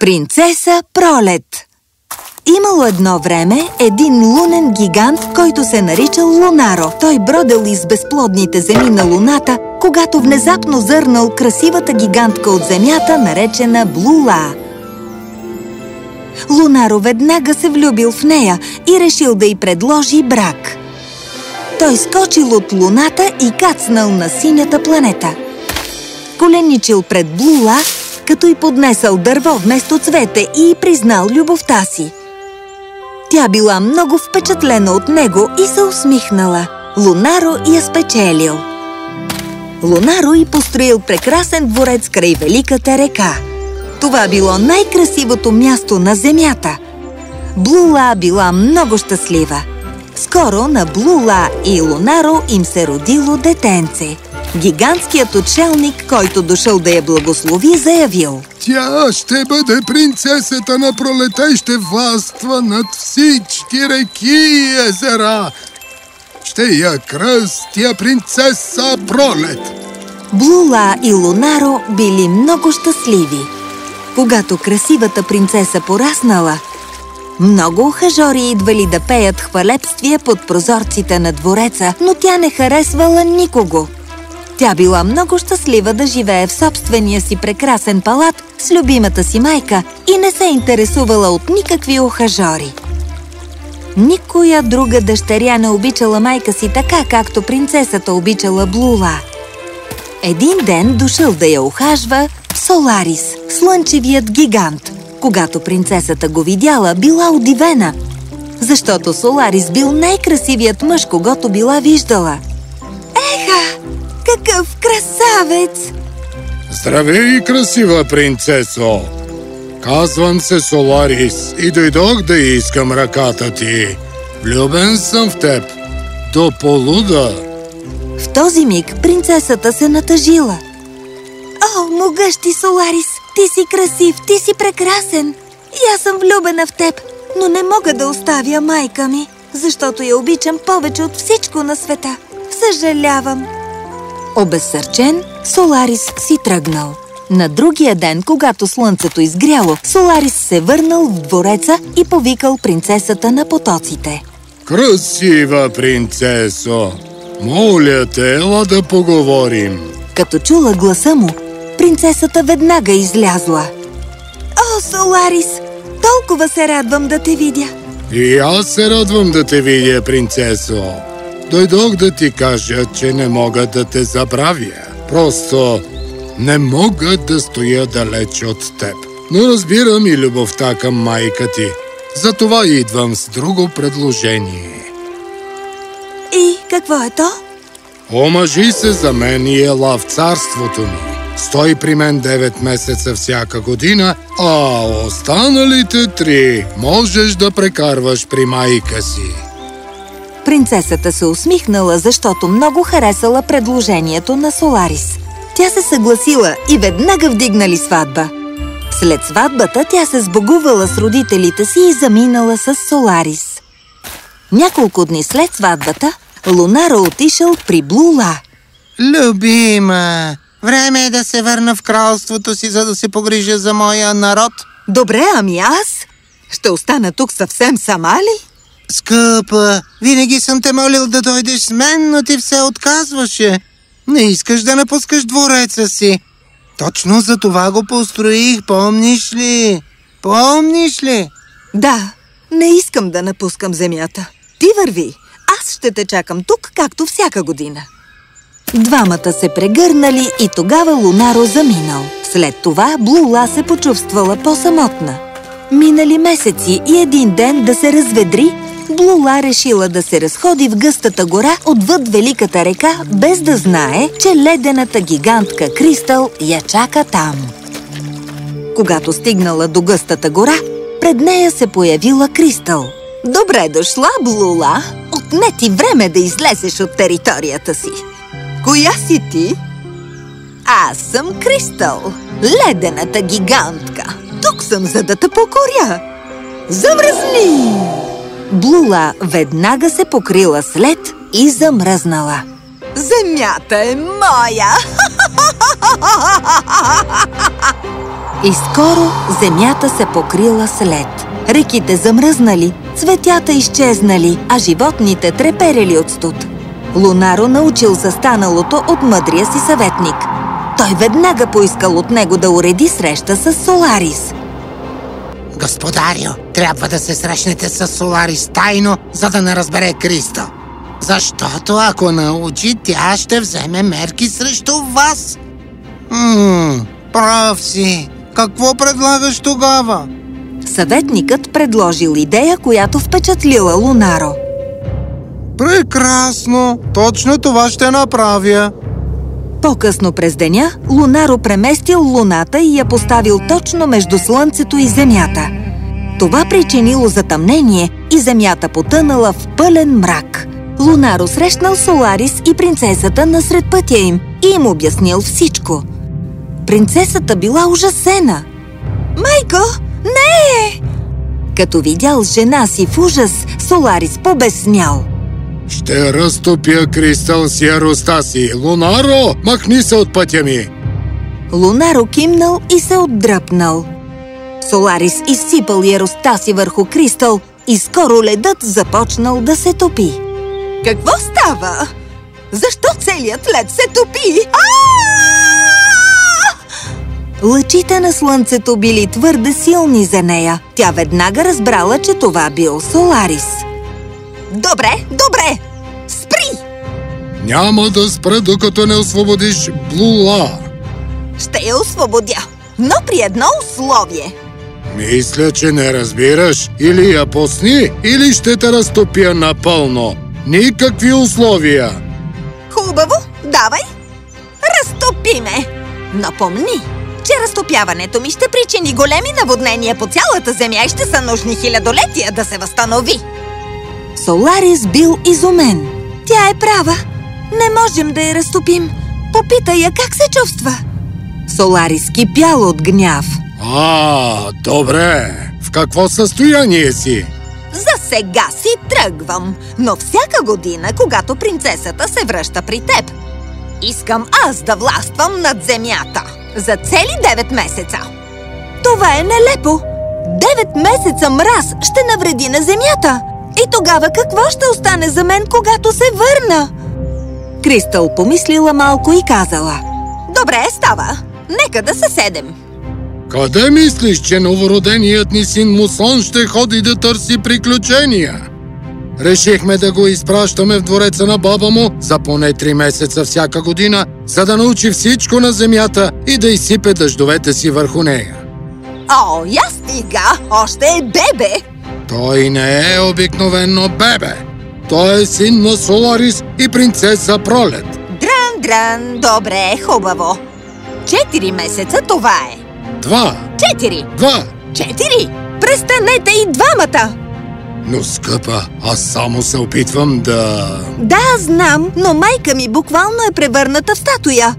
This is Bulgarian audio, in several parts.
Принцеса Пролет Имало едно време един лунен гигант, който се наричал Лунаро. Той бродел из безплодните земи на Луната, когато внезапно зърнал красивата гигантка от земята, наречена Блула. Лунаро веднага се влюбил в нея и решил да й предложи брак. Той скочил от Луната и кацнал на синята планета. Коленичил пред Блула, като й поднесъл дърво вместо цвете и признал любовта си. Тя била много впечатлена от него и се усмихнала. Лунаро я спечелил. Лунаро й построил прекрасен дворец край Великата река. Това било най-красивото място на земята. Блула била много щастлива. Скоро на Блула и Лунаро им се родило детенце. Гигантският отшелник, който дошъл да я благослови, заявил Тя ще бъде принцесата на пролета и ще властва над всички реки и езера. Ще я кръстя принцеса Пролет. Блула и Лунаро били много щастливи. Когато красивата принцеса пораснала, много ухажори идвали да пеят хвалепствия под прозорците на двореца, но тя не харесвала никого. Тя била много щастлива да живее в собствения си прекрасен палат с любимата си майка и не се интересувала от никакви ухажори. Никоя друга дъщеря не обичала майка си така, както принцесата обичала Блула. Един ден дошъл да я ухажва Соларис, слънчевият гигант. Когато принцесата го видяла, била удивена, защото Соларис бил най-красивият мъж, когато била виждала. Еха! Какъв красавец! Здравей, красива принцесо! Казвам се Соларис и дойдох да искам ръката ти. Влюбен съм в теб. До полуда. В този миг принцесата се натъжила. О, могъщи Соларис! Ти си красив, ти си прекрасен! И аз съм влюбена в теб, но не мога да оставя майка ми, защото я обичам повече от всичко на света. Съжалявам! Обезсърчен, Соларис си тръгнал. На другия ден, когато слънцето изгряло, Соларис се върнал в двореца и повикал принцесата на потоците. Красива принцесо! Моля те, ела да поговорим. Като чула гласа му, принцесата веднага излязла. О, Соларис! Толкова се радвам да те видя! И аз се радвам да те видя, принцесо. Дойдох да ти кажа, че не мога да те забравя. Просто не мога да стоя далеч от теб. Но разбирам и любовта към майка ти. Затова идвам с друго предложение. И какво е то? Омъжи се за мен и ела в царството ми. Стой при мен 9 месеца всяка година, а останалите три можеш да прекарваш при майка си. Принцесата се усмихнала, защото много харесала предложението на Соларис. Тя се съгласила и веднага вдигнали сватба. След сватбата тя се сбогувала с родителите си и заминала с Соларис. Няколко дни след сватбата, Лунаро отишъл при Блула. Любима, време е да се върна в кралството си, за да се погрижа за моя народ. Добре, ами аз? Ще остана тук съвсем сама ли? Скъпа, винаги съм те молил да дойдеш с мен, но ти все отказваше. Не искаш да напускаш двореца си. Точно за това го построих, помниш ли? Помниш ли? Да, не искам да напускам земята. Ти върви, аз ще те чакам тук, както всяка година. Двамата се прегърнали и тогава Лунаро заминал. След това Блула се почувствала по-самотна. Минали месеци и един ден да се разведри, Блула решила да се разходи в гъстата гора отвъд Великата река, без да знае, че ледената гигантка Кристал я чака там. Когато стигнала до гъстата гора, пред нея се появила Кристал. Добре дошла, Блула! Отне ти време да излезеш от територията си. Коя си ти? Аз съм Кристал, ледената гигантка. Тук съм, за да те покоря. Замръзни! Блула веднага се покрила след и замръзнала. Земята е моя! И скоро земята се покрила с лед. Реките замръзнали, цветята изчезнали, а животните треперели от студ. Лунаро научил за станалото от мъдрия си съветник. Той веднага поискал от него да уреди среща с Соларис. Господарю, трябва да се срещнете с Соларис тайно, за да не разбере Кристо. Защото ако научи, тя ще вземе мерки срещу вас. Ммм, прав си. Какво предлагаш тогава? Съветникът предложил идея, която впечатлила Лунаро. Прекрасно! Точно това ще направя. По-късно през деня, Лунаро преместил луната и я поставил точно между Слънцето и Земята. Това причинило затъмнение и Земята потънала в пълен мрак. Лунаро срещнал Соларис и принцесата насред пътя им и им обяснил всичко. Принцесата била ужасена. Майко, не! Като видял жена си в ужас, Соларис побеснял. Ще разтопя кристал с яростта си. Лунаро, махни се от пътя ми! Лунаро кимнал и се отдръпнал. Соларис изсипал яростта си върху кристал и скоро ледът започнал да се топи. Какво става? Защо целият лед се топи? Лъчите на слънцето били твърде силни за нея. Тя веднага разбрала, че това бил Соларис. Добре, добре! Спри! Няма да спра, докато не освободиш Блула. Ще я освободя, но при едно условие. Мисля, че не разбираш. Или я пусни, или ще те разтопя напълно. Никакви условия. Хубаво, давай! Разтопи ме! Но помни, че разтопяването ми ще причини големи наводнения по цялата земя и ще са нужни хилядолетия да се възстанови. Соларис бил изумен. Тя е права. Не можем да я разтопим. Попитай я как се чувства. Соларис кипял от гняв. А, добре. В какво състояние си? За сега си тръгвам, но всяка година, когато принцесата се връща при теб, искам аз да властвам над земята за цели 9 месеца. Това е нелепо! Девет месеца мраз ще навреди на земята! И тогава какво ще остане за мен, когато се върна? Кристал помислила малко и казала Добре, става. Нека да се седем. Къде мислиш, че новороденият ни син Мусон ще ходи да търси приключения? Решихме да го изпращаме в двореца на баба му за поне три месеца всяка година, за да научи всичко на земята и да изсипе дъждовете си върху нея. О, я стига! Още е бебе! Той не е обикновено бебе. Той е син на Соларис и принцеса Пролет. Дран, дран, добре, хубаво. Четири месеца това е. Два, Четири! два. Четири! Престанете и двамата! Но, скъпа, аз само се опитвам да... Да, знам, но майка ми буквално е превърната в статуя.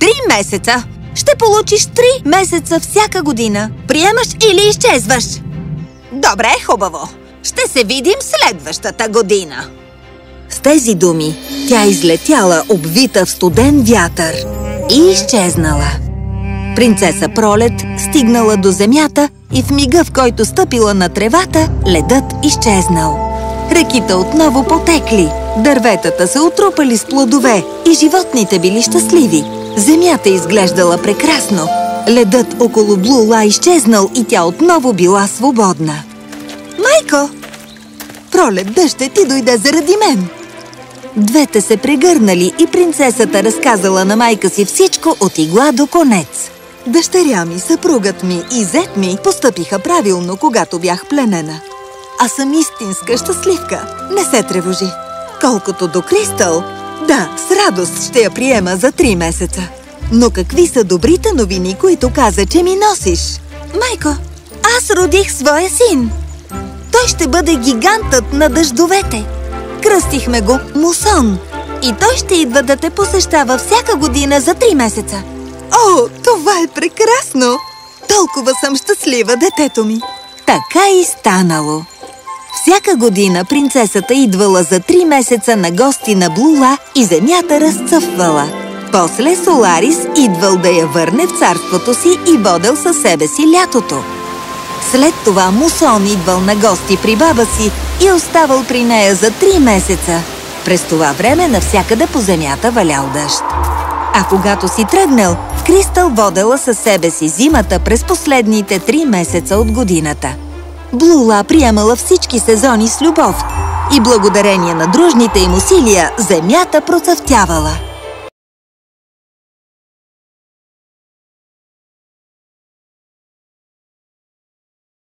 Три месеца! Ще получиш три месеца всяка година. Приемаш или изчезваш? Добре, хубаво. Ще се видим следващата година. С тези думи тя излетяла обвита в студен вятър и изчезнала. Принцеса Пролет стигнала до земята и в мига, в който стъпила на тревата, ледът изчезнал. Реките отново потекли, дърветата се отрупали с плодове и животните били щастливи. Земята изглеждала прекрасно. Ледът около Блула изчезнал и тя отново била свободна. Майко! Пролет дъще ти дойде заради мен. Двете се прегърнали и принцесата разказала на майка си всичко от игла до конец. Дъщеря ми, съпругът ми и зет ми постъпиха правилно, когато бях пленена. Аз съм истинска щастливка. Не се тревожи. Колкото до Кристал, да, с радост ще я приема за три месеца. Но какви са добрите новини, които каза, че ми носиш? Майко, аз родих своя син. Той ще бъде гигантът на дъждовете. Кръстихме го Мусон. И той ще идва да те посещава всяка година за три месеца. О, това е прекрасно! Толкова съм щастлива, детето ми! Така и станало. Всяка година принцесата идвала за три месеца на гости на Блула и земята разцъфвала. После Соларис идвал да я върне в царството си и водел със себе си лятото. След това Мусон идвал на гости при баба си и оставал при нея за три месеца. През това време навсякъде по земята валял дъжд. А когато си тръгнал, Кристал водела със себе си зимата през последните три месеца от годината. Блула приемала всички сезони с любов и благодарение на дружните им усилия земята процъфтявала.